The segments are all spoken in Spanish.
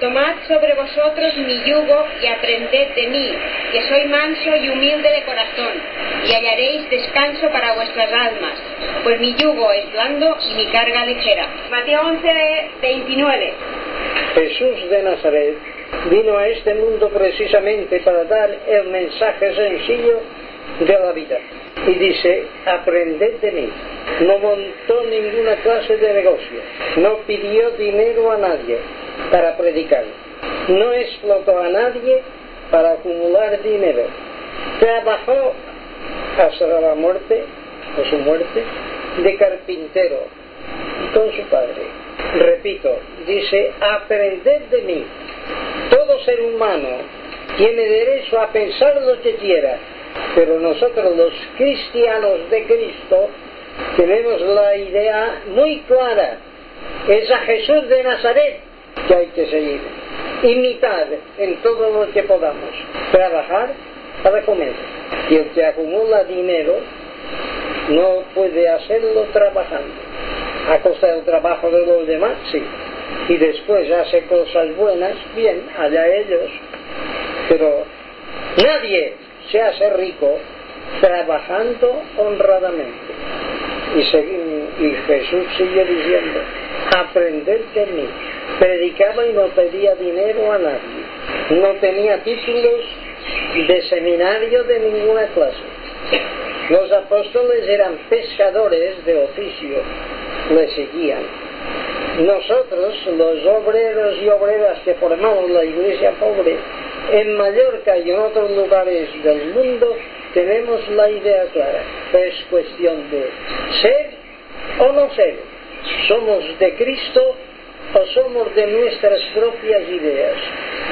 Tomad sobre vosotros mi yugo y aprended de mí, que soy manso y humilde de corazón, y hallaréis descanso para vuestras almas, pues mi yugo es blando y mi carga ligera. Mateo 11, 29. Jesús de Nazaret vino a este mundo precisamente para dar el mensaje sencillo de la vida. Y dice, aprended de mí. No montó ninguna clase de negocio, no pidió dinero a nadie para predicar, no explotó a nadie para acumular dinero. Trabajó hasta la muerte, o su muerte, de carpintero con su padre. Repito, dice, aprended de mí. Todo ser humano tiene derecho a pensar lo que quiera, pero nosotros los cristianos de Cristo tenemos la idea muy clara. Es a Jesús de Nazaret que hay que seguir. Imitar en todo lo que podamos. Trabajar para comer. Y el que acumula dinero no puede hacerlo trabajando. A costa del trabajo de los demás, sí. Y después hace cosas buenas, bien, allá ellos. Pero nadie se hace rico trabajando honradamente. Y, y Jesús sigue diciendo, aprender de mí. Predicaba y no pedía dinero a nadie. No tenía títulos de seminario de ninguna clase. Los apóstoles eran pescadores de oficio, le seguían. Nosotros, los obreros y obreras que formamos la iglesia pobre, en Mallorca y en otros lugares del mundo, tenemos la idea clara. Es cuestión de ser o no ser. Somos de Cristo o somos de nuestras propias ideas.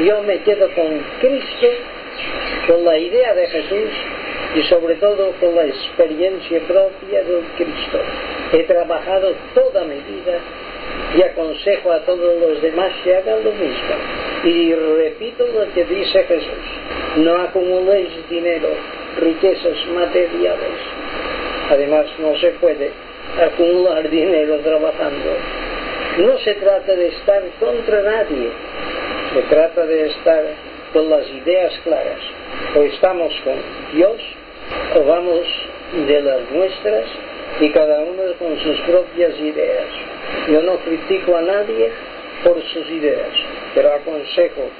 Yo me quedo con Cristo, con la idea de Jesús y sobre todo con la experiencia propia de Cristo. He trabajado toda mi vida y aconsejo a todos los demás que hagan lo mismo. Y repito lo que dice Jesús, no acumuléis dinero, riquezas materiales. Además no se puede acumular dinero trabajando. No se trata de estar contra nadie, se trata de estar con las ideas claras. O estamos con Dios o vamos de las nuestras y cada uno con sus propias ideas. Yo no critico a nadie por sus ideas, pero aconsejo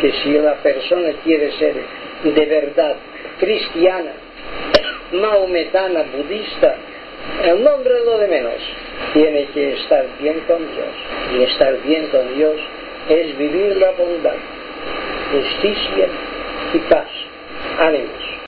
que si la persona quiere ser de verdad cristiana, maometana, budista, el nombre lo de menos. Tiene que estar bien con Dios. Y estar bien con Dios es vivir la bondad, justicia y paz. Ánimos.